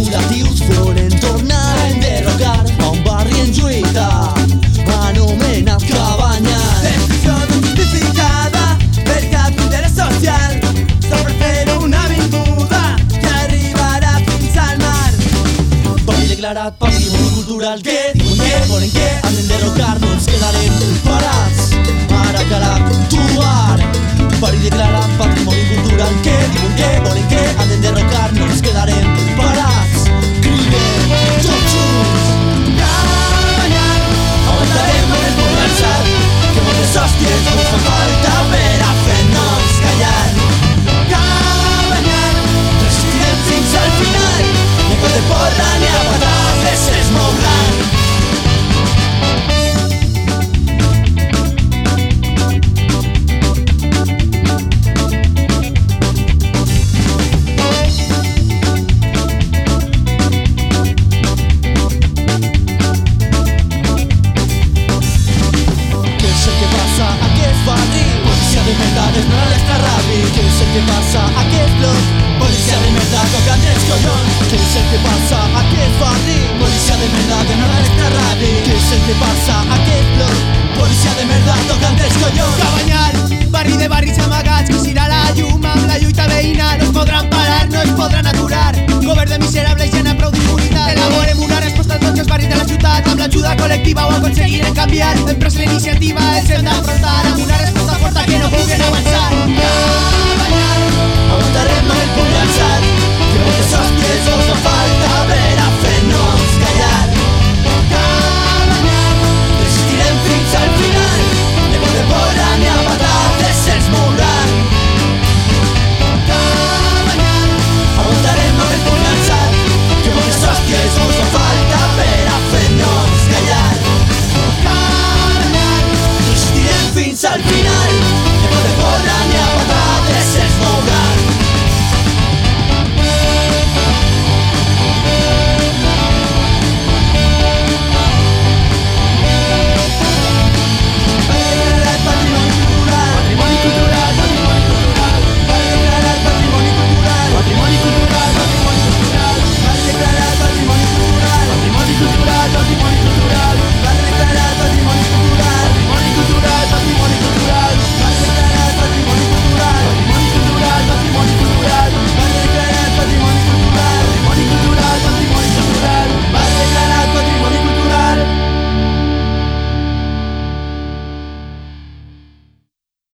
Especulatius volen tornar a enderrocar a un barri en lluita anomenat Cabanyal. Destrucció no justificada per cap interès social. Sobre fer una avinguda que arribarà fins al mar. Barri declarat patrimoni cultural que diuen que volen que han d'enderrocar no ens quedarem parats Más que si la yuma, la yuita veina Nos podran parar, no ens podran aturar. Govern de miserables i en aplaudir immunitat Elaborem una resposta a tots els barris de la ciutat Amb l'ajuda col·lectiva ho aconseguirem canviar Hem pres la iniciativa